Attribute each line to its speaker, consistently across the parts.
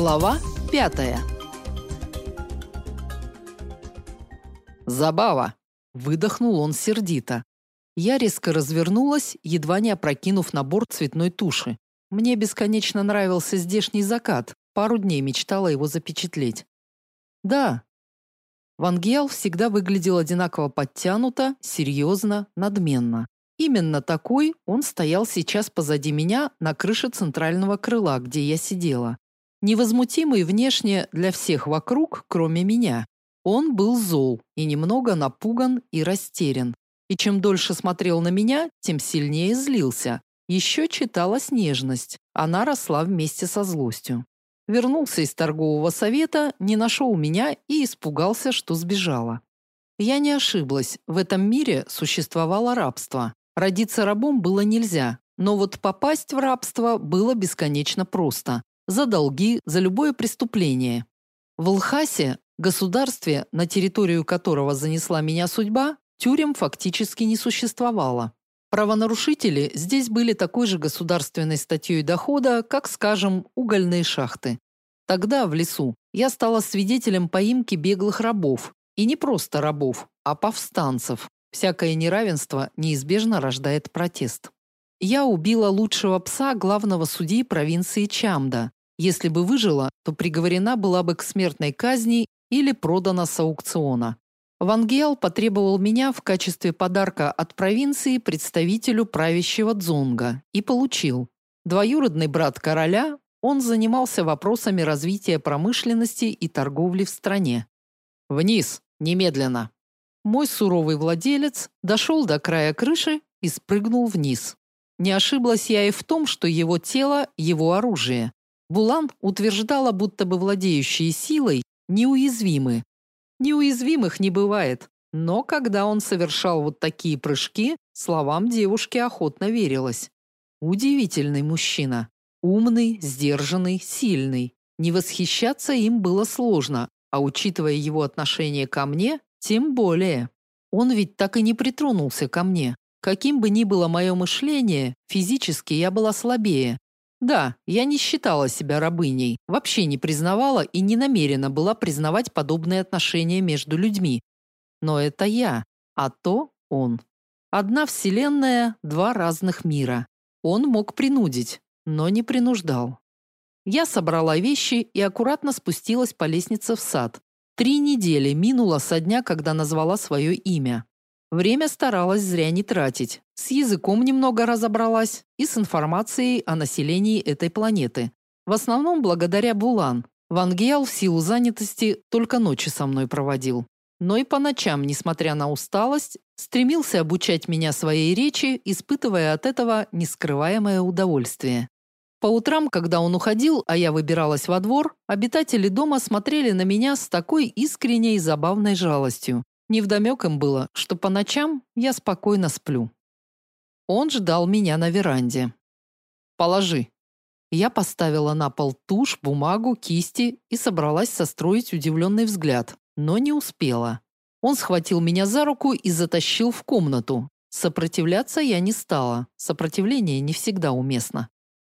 Speaker 1: Глава пятая. Забава, выдохнул он сердито. Я резко развернулась, едва не опрокинув на борт цветной туши. Мне бесконечно нравился здешний закат. Пару дней мечтала его запечатлеть. Да. Ван всегда выглядел одинаково подтянуто, серьезно, надменно. Именно такой он стоял сейчас позади меня на крыше центрального крыла, где я сидела. Невозмутимый внешне для всех вокруг, кроме меня. Он был зол и немного напуган и растерян. И чем дольше смотрел на меня, тем сильнее злился. Еще читалась нежность. Она росла вместе со злостью. Вернулся из торгового совета, не нашел меня и испугался, что сбежала. Я не ошиблась. В этом мире существовало рабство. Родиться рабом было нельзя, но вот попасть в рабство было бесконечно просто. За долги, за любое преступление. В Лхасе, государстве, на территорию которого занесла меня судьба, тюрем фактически не существовало. Правонарушители здесь были такой же государственной статьей дохода, как, скажем, угольные шахты. Тогда, в лесу, я стала свидетелем поимки беглых рабов. И не просто рабов, а повстанцев, Всякое неравенство неизбежно рождает протест. Я убила лучшего пса главного судьи провинции Чамда. Если бы выжила, то приговорена была бы к смертной казни или продана с аукциона. Ван потребовал меня в качестве подарка от провинции представителю правящего Дзонга и получил. Двоюродный брат короля, он занимался вопросами развития промышленности и торговли в стране. Вниз, немедленно. Мой суровый владелец дошел до края крыши и спрыгнул вниз. Не ошиблась я и в том, что его тело его оружие. Булан утверждала, будто бы владеющие силой неуязвимы. Неуязвимых не бывает, но когда он совершал вот такие прыжки, словам девушки охотно верилось. Удивительный мужчина, умный, сдержанный, сильный. Не восхищаться им было сложно, а учитывая его отношение ко мне, тем более. Он ведь так и не притронулся ко мне. Каким бы ни было мое мышление, физически я была слабее. Да, я не считала себя рабыней, вообще не признавала и не намерена была признавать подобные отношения между людьми. Но это я, а то он. Одна вселенная, два разных мира. Он мог принудить, но не принуждал. Я собрала вещи и аккуратно спустилась по лестнице в сад, Три недели минуло со дня, когда назвала свое имя. Время старалась зря не тратить. С языком немного разобралась и с информацией о населении этой планеты. В основном благодаря Булан. Ван Гиал в силу занятости только ночи со мной проводил. Но и по ночам, несмотря на усталость, стремился обучать меня своей речи, испытывая от этого нескрываемое удовольствие. По утрам, когда он уходил, а я выбиралась во двор, обитатели дома смотрели на меня с такой искренней забавной жалостью. Невдомек им было, что по ночам я спокойно сплю. Он ждал меня на веранде. «Положи». Я поставила на пол тушь, бумагу, кисти и собралась состроить удивленный взгляд, но не успела. Он схватил меня за руку и затащил в комнату. Сопротивляться я не стала. Сопротивление не всегда уместно.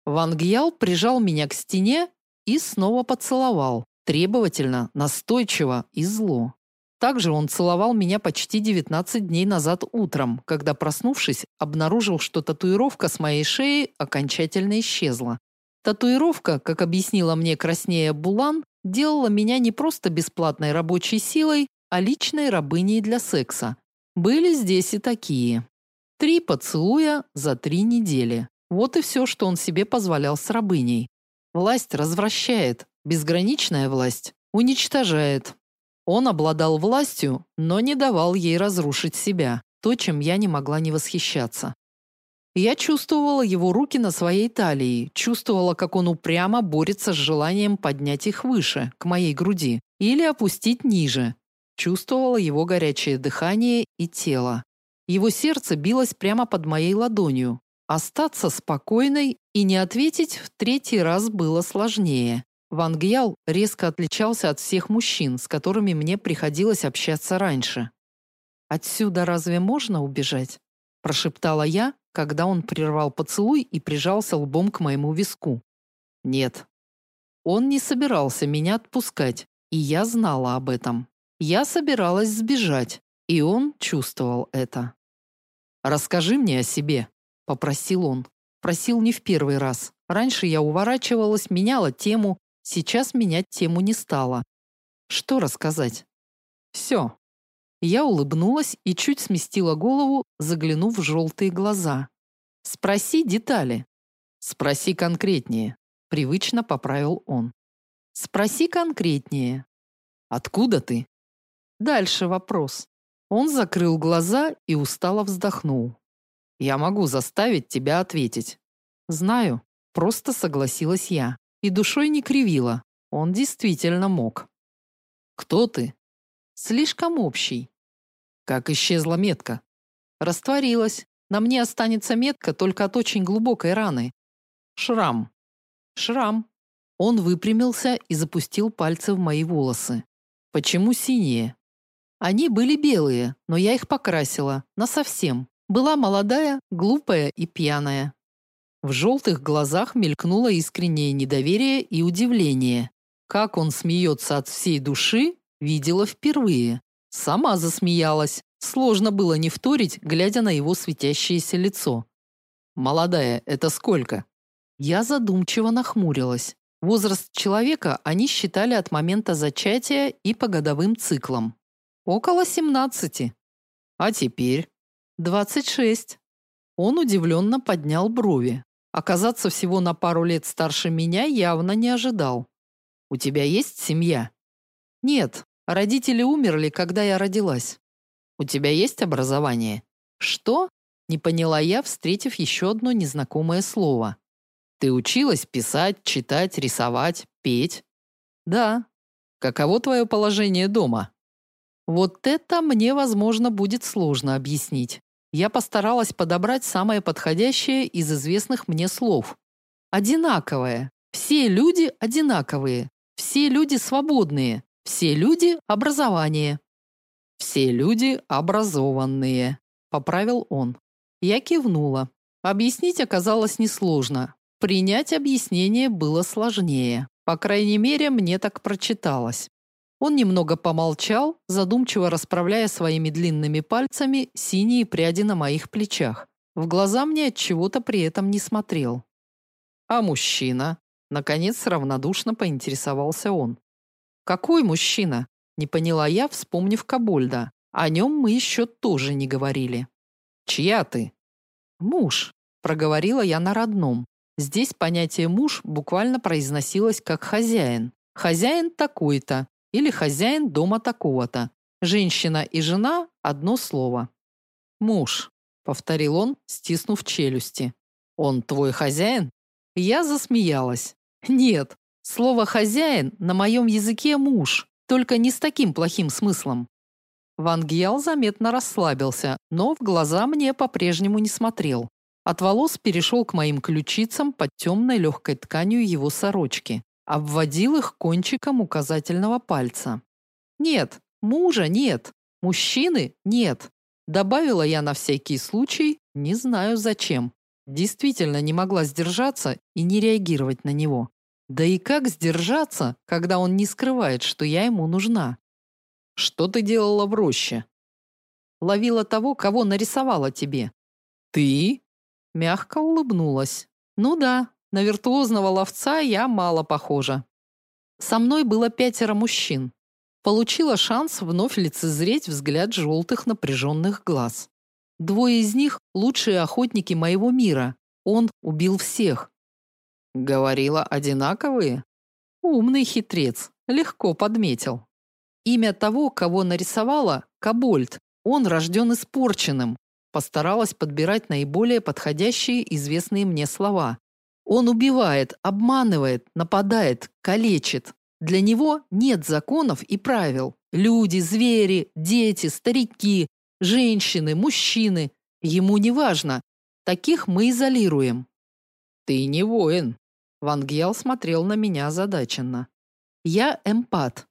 Speaker 1: Ван Гьял прижал меня к стене и снова поцеловал, требовательно, настойчиво и зло. Также он целовал меня почти 19 дней назад утром, когда, проснувшись, обнаружил, что татуировка с моей шеи окончательно исчезла. Татуировка, как объяснила мне краснея Булан, делала меня не просто бесплатной рабочей силой, а личной рабыней для секса. Были здесь и такие. Три поцелуя за три недели. Вот и все, что он себе позволял с рабыней. Власть развращает, безграничная власть уничтожает. Он обладал властью, но не давал ей разрушить себя, то, чем я не могла не восхищаться. Я чувствовала его руки на своей талии, чувствовала, как он упрямо борется с желанием поднять их выше, к моей груди, или опустить ниже. Чувствовала его горячее дыхание и тело. Его сердце билось прямо под моей ладонью, Остаться спокойной и не ответить в третий раз было сложнее. Ван Гьял резко отличался от всех мужчин, с которыми мне приходилось общаться раньше. «Отсюда разве можно убежать?» – прошептала я, когда он прервал поцелуй и прижался лбом к моему виску. «Нет». Он не собирался меня отпускать, и я знала об этом. Я собиралась сбежать, и он чувствовал это. «Расскажи мне о себе», — попросил он. Просил не в первый раз. Раньше я уворачивалась, меняла тему, сейчас менять тему не стала. Что рассказать? Все. Я улыбнулась и чуть сместила голову, заглянув в желтые глаза. Спроси детали. Спроси конкретнее, привычно поправил он. Спроси конкретнее. Откуда ты? Дальше вопрос. Он закрыл глаза и устало вздохнул. Я могу заставить тебя ответить. Знаю, просто согласилась я. И душой не кривила. Он действительно мог. Кто ты? Слишком общий. Как исчезла метка? Растворилась. На мне останется метка только от очень глубокой раны. Шрам. Шрам. Он выпрямился и запустил пальцы в мои волосы. Почему синие? Они были белые, но я их покрасила, на совсем. Была молодая, глупая и пьяная. В желтых глазах мелькнуло искреннее недоверие и удивление. Как он смеется от всей души, видела впервые. Сама засмеялась. Сложно было не вторить, глядя на его светящееся лицо. «Молодая, это сколько?» Я задумчиво нахмурилась. Возраст человека они считали от момента зачатия и по годовым циклам. Около семнадцати. А теперь? Двадцать шесть. Он удивленно поднял брови. Оказаться всего на пару лет старше меня явно не ожидал. У тебя есть семья? Нет, родители умерли, когда я родилась. У тебя есть образование? Что? Не поняла я, встретив еще одно незнакомое слово. Ты училась писать, читать, рисовать, петь? Да. Каково твое положение дома? Вот это мне, возможно, будет сложно объяснить. Я постаралась подобрать самое подходящее из известных мне слов. Одинаковое. Все люди одинаковые. Все люди свободные. Все люди образование. Все люди образованные, поправил он. Я кивнула. Объяснить оказалось несложно. Принять объяснение было сложнее. По крайней мере, мне так прочиталось. Он немного помолчал, задумчиво расправляя своими длинными пальцами синие пряди на моих плечах. В глаза мне от чего-то при этом не смотрел. А мужчина, наконец равнодушно поинтересовался он. Какой мужчина? Не поняла я, вспомнив Кабольда. О нем мы еще тоже не говорили. Чья ты? Муж, проговорила я на родном. Здесь понятие муж буквально произносилось как хозяин. Хозяин такой-то, или хозяин дома такого-то. Женщина и жена одно слово. Муж, повторил он, стиснув челюсти. Он твой хозяин? Я засмеялась. Нет, слово хозяин на моем языке муж, только не с таким плохим смыслом. Ван Гьял заметно расслабился, но в глаза мне по-прежнему не смотрел. От волос перешел к моим ключицам под темной легкой тканью его сорочки обводил их кончиком указательного пальца. Нет, мужа нет, мужчины нет. Добавила я на всякий случай, не знаю зачем. Действительно не могла сдержаться и не реагировать на него. Да и как сдержаться, когда он не скрывает, что я ему нужна? Что ты делала в роще? Ловила того, кого нарисовала тебе. Ты? Мягко улыбнулась. Ну да, на виртуозного ловца я мало похожа. Со мной было пятеро мужчин. Получила шанс вновь лицезреть взгляд желтых напряженных глаз. Двое из них лучшие охотники моего мира. Он убил всех. Говорила одинаковые? Умный хитрец, легко подметил. Имя того, кого нарисовала Кабольд. Он рожден испорченным. Постаралась подбирать наиболее подходящие известные мне слова. Он убивает, обманывает, нападает, калечит. Для него нет законов и правил. Люди, звери, дети, старики, женщины, мужчины. Ему не важно. Таких мы изолируем. Ты не воин. Ван Гьял смотрел на меня озадаченно. Я эмпат.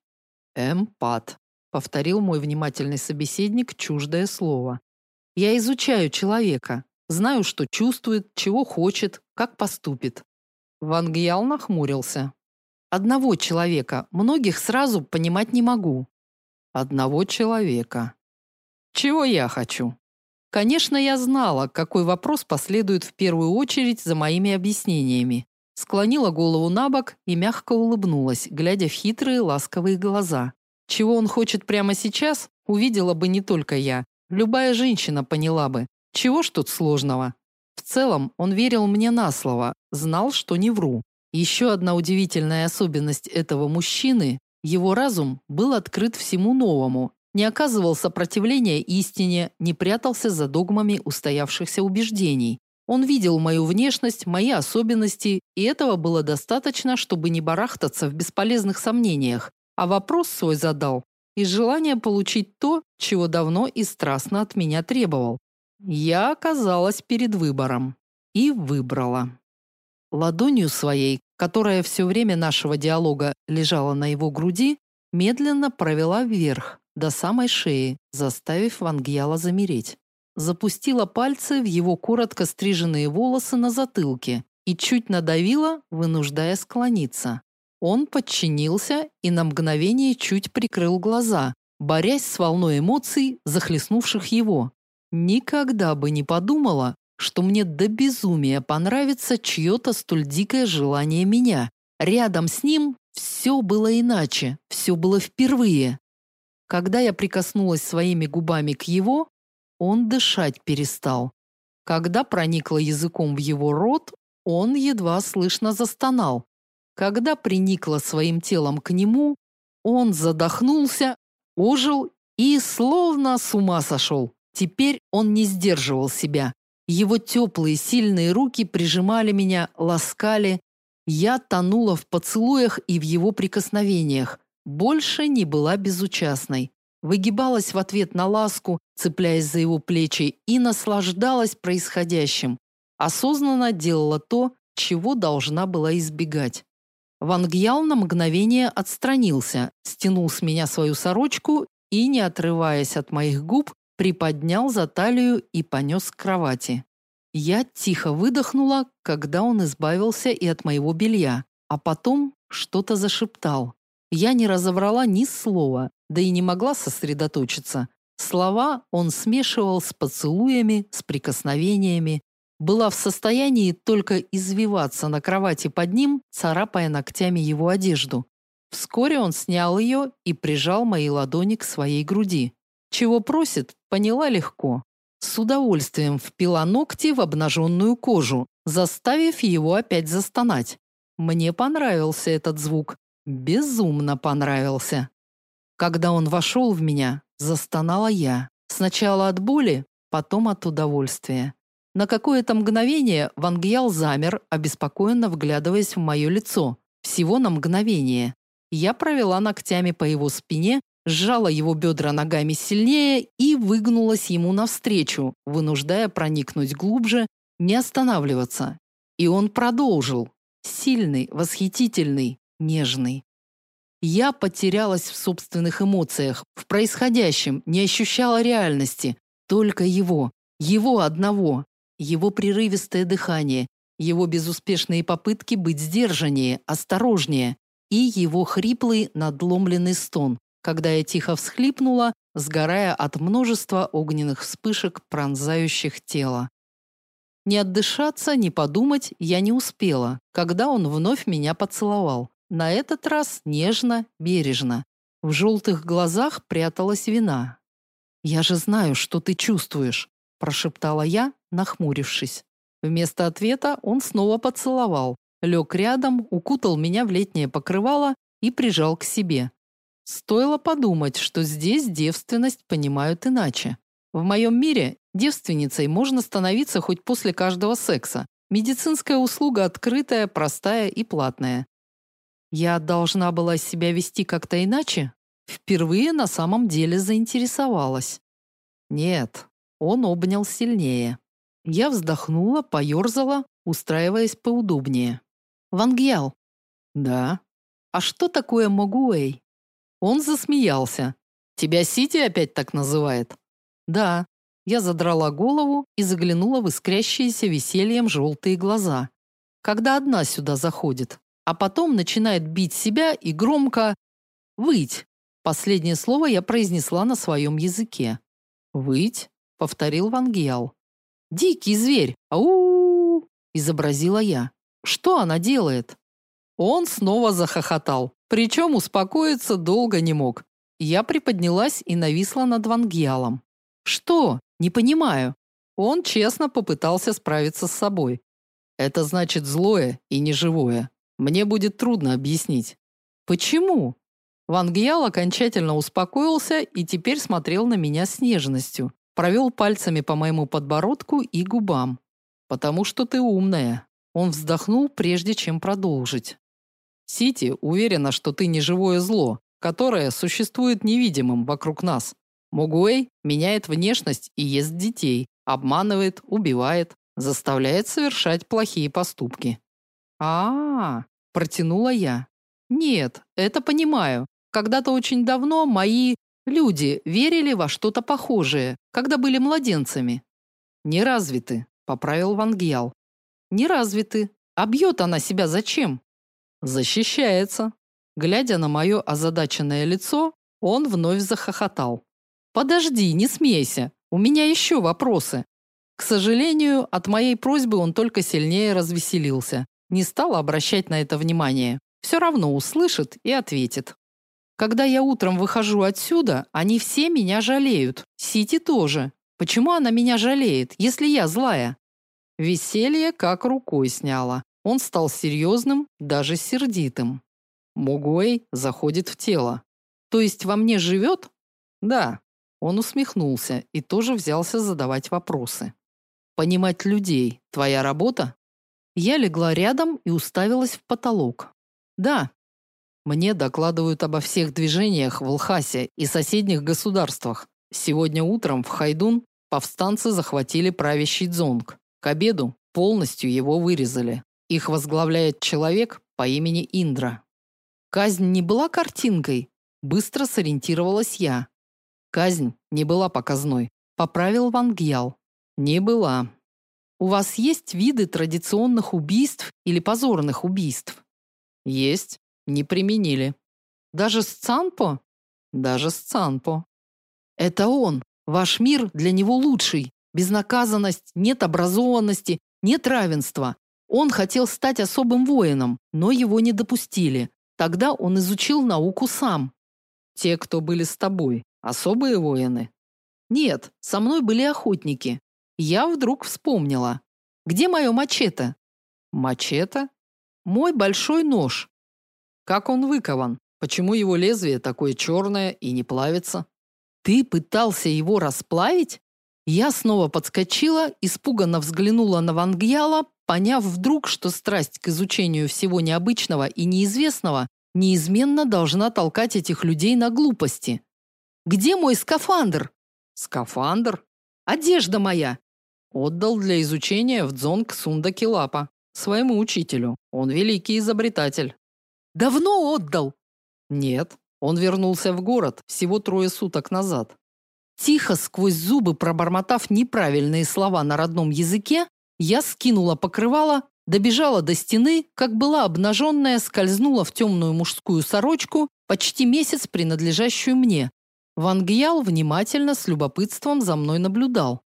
Speaker 1: Эмпат, повторил мой внимательный собеседник чуждое слово. Я изучаю человека, знаю, что чувствует, чего хочет, как поступит. Ван Гьял нахмурился. Одного человека, многих сразу понимать не могу. Одного человека. Чего я хочу? Конечно, я знала, какой вопрос последует в первую очередь за моими объяснениями. Склонила голову на бок и мягко улыбнулась, глядя в хитрые ласковые глаза. Чего он хочет прямо сейчас, увидела бы не только я. Любая женщина поняла бы. Чего ж тут сложного? Целом, он верил мне на слово, знал, что не вру. Еще одна удивительная особенность этого мужчины – его разум был открыт всему новому, не оказывал сопротивления истине, не прятался за догмами устоявшихся убеждений. Он видел мою внешность, мои особенности, и этого было достаточно, чтобы не барахтаться в бесполезных сомнениях, а вопрос свой задал из желания получить то, чего давно и страстно от меня требовал. Я оказалась перед выбором и выбрала. Ладонью своей, которая все время нашего диалога лежала на его груди, медленно провела вверх, до самой шеи, заставив Вангьяла замереть. Запустила пальцы в его коротко стриженные волосы на затылке и чуть надавила, вынуждая склониться. Он подчинился и на мгновение чуть прикрыл глаза, борясь с волной эмоций, захлестнувших его. Никогда бы не подумала, что мне до безумия понравится чье-то столь дикое желание меня. Рядом с ним все было иначе, все было впервые. Когда я прикоснулась своими губами к его, он дышать перестал. Когда проникла языком в его рот, он едва слышно застонал. Когда приникла своим телом к нему, он задохнулся, ожил и словно с ума сошел. Теперь он не сдерживал себя. Его теплые, сильные руки прижимали меня, ласкали. Я тонула в поцелуях и в его прикосновениях. Больше не была безучастной. Выгибалась в ответ на ласку, цепляясь за его плечи, и наслаждалась происходящим. Осознанно делала то, чего должна была избегать. Ван Гьял на мгновение отстранился, стянул с меня свою сорочку и, не отрываясь от моих губ, приподнял за талию и понес к кровати. Я тихо выдохнула, когда он избавился и от моего белья, а потом что-то зашептал. Я не разобрала ни слова, да и не могла сосредоточиться. Слова он смешивал с поцелуями, с прикосновениями. Была в состоянии только извиваться на кровати под ним, царапая ногтями его одежду. Вскоре он снял ее и прижал мои ладони к своей груди. Чего просит, поняла легко. С удовольствием впила ногти в обнаженную кожу, заставив его опять застонать. Мне понравился этот звук. Безумно понравился. Когда он вошел в меня, застонала я. Сначала от боли, потом от удовольствия. На какое-то мгновение Вангьял замер, обеспокоенно вглядываясь в мое лицо. Всего на мгновение. Я провела ногтями по его спине, сжала его бедра ногами сильнее и выгнулась ему навстречу, вынуждая проникнуть глубже, не останавливаться. И он продолжил. Сильный, восхитительный, нежный. Я потерялась в собственных эмоциях, в происходящем, не ощущала реальности, только его, его одного, его прерывистое дыхание, его безуспешные попытки быть сдержаннее, осторожнее и его хриплый, надломленный стон, когда я тихо всхлипнула, сгорая от множества огненных вспышек, пронзающих тело. Не отдышаться, не подумать я не успела, когда он вновь меня поцеловал. На этот раз нежно, бережно. В желтых глазах пряталась вина. «Я же знаю, что ты чувствуешь», – прошептала я, нахмурившись. Вместо ответа он снова поцеловал, лег рядом, укутал меня в летнее покрывало и прижал к себе. Стоило подумать, что здесь девственность понимают иначе. В моем мире девственницей можно становиться хоть после каждого секса. Медицинская услуга открытая, простая и платная. Я должна была себя вести как-то иначе? Впервые на самом деле заинтересовалась. Нет, он обнял сильнее. Я вздохнула, поерзала, устраиваясь поудобнее. Вангьял. Да. А что такое Могуэй? Он засмеялся. Тебя Сити опять так называет? Да. Я задрала голову и заглянула в искрящиеся весельем желтые глаза. Когда одна сюда заходит? а потом начинает бить себя и громко выть. Последнее слово я произнесла на своем языке. Выть, повторил Вангиал. Дикий зверь. Ау! изобразила я. Что она делает? Он снова захохотал, причем успокоиться долго не мог. Я приподнялась и нависла над Вангиалом. Что? Не понимаю. Он честно попытался справиться с собой. Это значит злое и неживое. Мне будет трудно объяснить. Почему? Ван Гьял окончательно успокоился и теперь смотрел на меня с нежностью. Провел пальцами по моему подбородку и губам. Потому что ты умная. Он вздохнул, прежде чем продолжить. Сити уверена, что ты не живое зло, которое существует невидимым вокруг нас. Мугуэй меняет внешность и ест детей, обманывает, убивает, заставляет совершать плохие поступки. А, -а, -а протянула я. Нет, это понимаю. Когда-то очень давно мои люди верили во что-то похожее, когда были младенцами. Не развиты, поправил Вангьял. Не развиты. А бьет она себя зачем? Защищается. Глядя на мое озадаченное лицо, он вновь захохотал. Подожди, не смейся. У меня еще вопросы. К сожалению, от моей просьбы он только сильнее развеселился. Не стал обращать на это внимание. Все равно услышит и ответит. Когда я утром выхожу отсюда, они все меня жалеют. Сити тоже. Почему она меня жалеет, если я злая? Веселье как рукой сняло. Он стал серьезным, даже сердитым. Могуэй заходит в тело. То есть во мне живет? Да, он усмехнулся и тоже взялся задавать вопросы. Понимать людей твоя работа? Я легла рядом и уставилась в потолок. Да. Мне докладывают обо всех движениях в Лхасе и соседних государствах. Сегодня утром в Хайдун повстанцы захватили правящий дзонг. К обеду полностью его вырезали. Их возглавляет человек по имени Индра. Казнь не была картинкой, быстро сориентировалась я. Казнь не была показной, поправил Ван Гьял. Не была. У вас есть виды традиционных убийств или позорных убийств? Есть, не применили. Даже с Цанпо? Даже с Цанпо. Это он. Ваш мир для него лучший. Безнаказанность, нет образованности, нет равенства. Он хотел стать особым воином, но его не допустили. Тогда он изучил науку сам. Те, кто были с тобой, Особые воины? Нет, со мной были охотники. Я вдруг вспомнила. Где мое мачете? Мачете? Мой большой нож. Как он выкован? Почему его лезвие такое черное и не плавится? Ты пытался его расплавить? Я снова подскочила, испуганно взглянула на Вангьяла, поняв вдруг, что страсть к изучению всего необычного и неизвестного неизменно должна толкать этих людей на глупости. Где мой скафандр? Скафандр? Одежда моя. Отдал для изучения в дзонг Сундакилапа, своему учителю. Он великий изобретатель. Давно отдал? Нет, он вернулся в город всего трое суток назад. Тихо сквозь зубы пробормотав неправильные слова на родном языке, я скинула покрывало, добежала до стены, как была обнаженная, скользнула в темную мужскую сорочку, почти месяц принадлежащую мне, Ван Гьял внимательно с любопытством за мной наблюдал.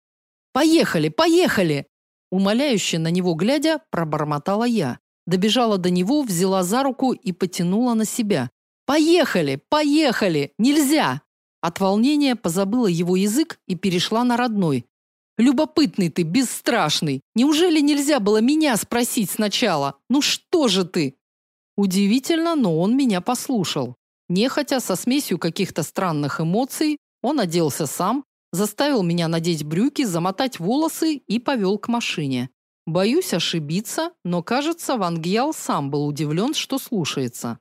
Speaker 1: Поехали, поехали, умоляюще на него глядя, пробормотала я. Добежала до него, взяла за руку и потянула на себя. Поехали, поехали, нельзя. От волнения позабыла его язык и перешла на родной. Любопытный ты, бесстрашный. Неужели нельзя было меня спросить сначала? Ну что же ты? Удивительно, но он меня послушал. Нехотя, со смесью каких-то странных эмоций, он оделся сам, заставил меня надеть брюки, замотать волосы и повел к машине. Боюсь ошибиться, но, кажется, Ван Гьял сам был удивлен, что слушается.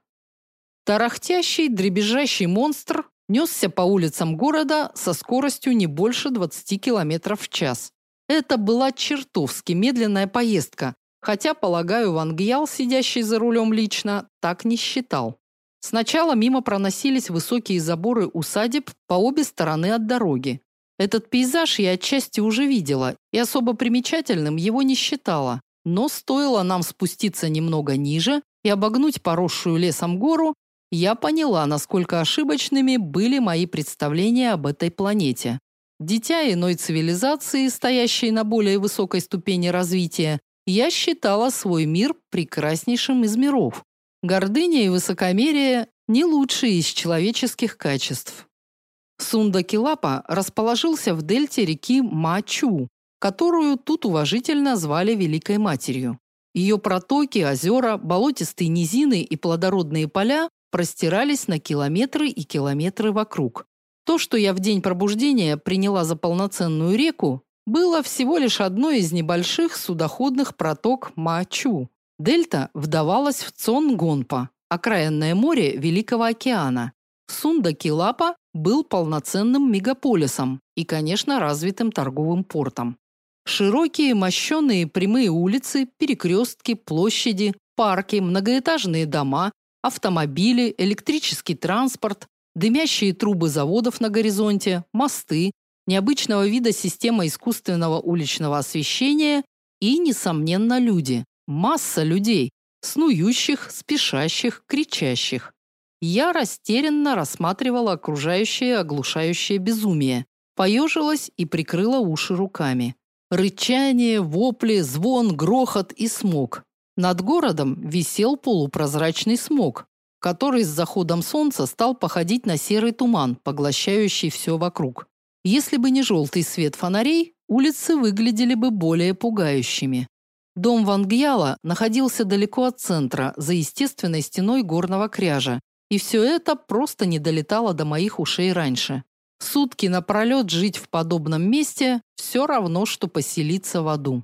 Speaker 1: Тарахтящий, дребезжащий монстр несся по улицам города со скоростью не больше 20 км в час. Это была чертовски медленная поездка, хотя, полагаю, Ван Гьял, сидящий за рулем лично, так не считал. Сначала мимо проносились высокие заборы усадеб по обе стороны от дороги. Этот пейзаж я отчасти уже видела и особо примечательным его не считала. Но стоило нам спуститься немного ниже, и обогнуть поросшую лесом гору, я поняла, насколько ошибочными были мои представления об этой планете. Дитя иной цивилизации, стоящей на более высокой ступени развития, я считала свой мир прекраснейшим из миров. Гордыня и высокомерие не лучшие из человеческих качеств. Сундакилапа расположился в дельте реки Мачу, которую тут уважительно звали Великой Матерью. Ее протоки, озера, болотистые низины и плодородные поля простирались на километры и километры вокруг. То, что я в день пробуждения приняла за полноценную реку, было всего лишь одной из небольших судоходных проток Мачу. Дельта вдавалась в Цонгонпа, окраинное море Великого океана. Сундакилапа был полноценным мегаполисом и, конечно, развитым торговым портом. Широкие мощенные прямые улицы, перекрестки, площади, парки, многоэтажные дома, автомобили, электрический транспорт, дымящие трубы заводов на горизонте, мосты, необычного вида система искусственного уличного освещения и, несомненно, люди. Масса людей, снующих, спешащих, кричащих. Я растерянно рассматривала окружающее оглушающее безумие, поежилась и прикрыла уши руками. Рычание, вопли, звон, грохот и смог. Над городом висел полупрозрачный смог, который с заходом солнца стал походить на серый туман, поглощающий все вокруг. Если бы не желтый свет фонарей, улицы выглядели бы более пугающими. Дом Вангьяла находился далеко от центра, за естественной стеной горного кряжа, и все это просто не долетало до моих ушей раньше. Сутки напролет жить в подобном месте все равно что поселиться в аду.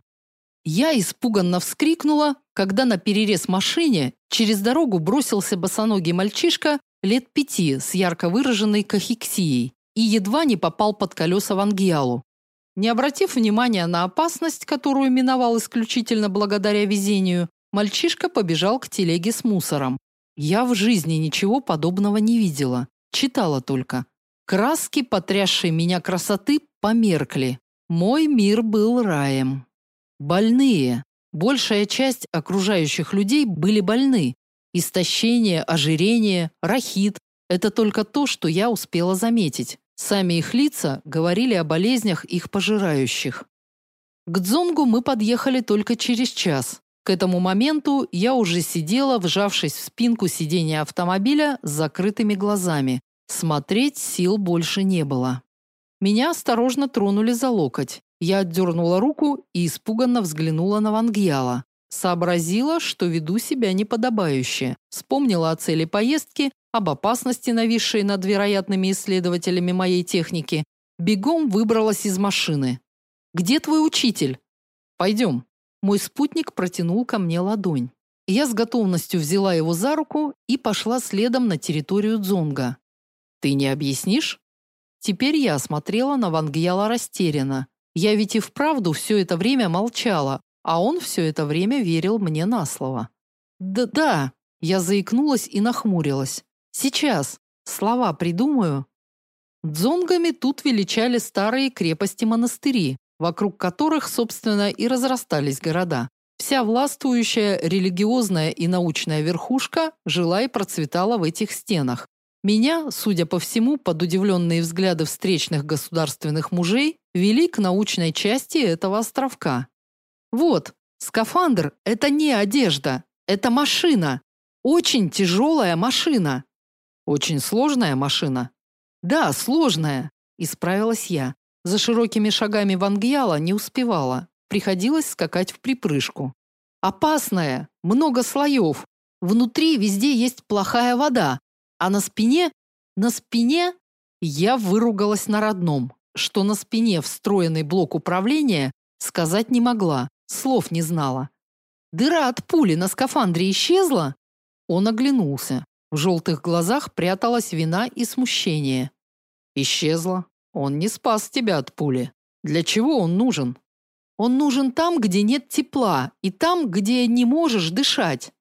Speaker 1: Я испуганно вскрикнула, когда на перерез машине через дорогу бросился босоногий мальчишка лет пяти с ярко выраженной кахексией и едва не попал под колеса Вангиалу. Не обратив внимания на опасность, которую миновал исключительно благодаря везению, мальчишка побежал к телеге с мусором. Я в жизни ничего подобного не видела, читала только. Краски, потрясшие меня красоты, померкли. Мой мир был раем. Больные. Большая часть окружающих людей были больны. Истощение, ожирение, рахит – это только то, что я успела заметить. Сами их лица говорили о болезнях их пожирающих. К Дзонгу мы подъехали только через час. К этому моменту я уже сидела, вжавшись в спинку сиденья автомобиля с закрытыми глазами. Смотреть сил больше не было. Меня осторожно тронули за локоть. Я отдернула руку и испуганно взглянула на Вангьяла. Сообразила, что веду себя неподобающе. Вспомнила о цели поездки, об опасности, нависшей над вероятными исследователями моей техники. Бегом выбралась из машины. «Где твой учитель?» «Пойдем». Мой спутник протянул ко мне ладонь. Я с готовностью взяла его за руку и пошла следом на территорию Дзонга. «Ты не объяснишь?» Теперь я смотрела на Вангьяла растерянно. Я ведь и вправду все это время молчала, а он все это время верил мне на слово. Да-да, я заикнулась и нахмурилась. Сейчас слова придумаю. Дзонгами тут величали старые крепости-монастыри, вокруг которых, собственно, и разрастались города. Вся властвующая религиозная и научная верхушка жила и процветала в этих стенах. Меня, судя по всему, под удивленные взгляды встречных государственных мужей, вели к научной части этого островка. Вот, скафандр – это не одежда, это машина. Очень тяжелая машина. Очень сложная машина. Да, сложная, исправилась я. За широкими шагами Вангьяла не успевала. Приходилось скакать в припрыжку. Опасная, много слоев. Внутри везде есть плохая вода, а на спине, на спине я выругалась на родном, что на спине встроенный блок управления сказать не могла, слов не знала. Дыра от пули на скафандре исчезла? Он оглянулся. В желтых глазах пряталась вина и смущение. Исчезла. Он не спас тебя от пули. Для чего он нужен? Он нужен там, где нет тепла, и там, где не можешь дышать.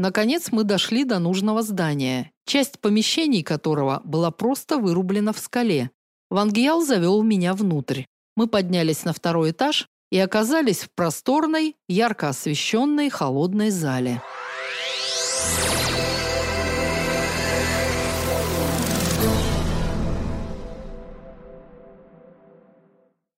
Speaker 1: Наконец мы дошли до нужного здания, часть помещений которого была просто вырублена в скале. Вангьял завел меня внутрь. Мы поднялись на второй этаж и оказались в просторной, ярко освещенной холодной зале.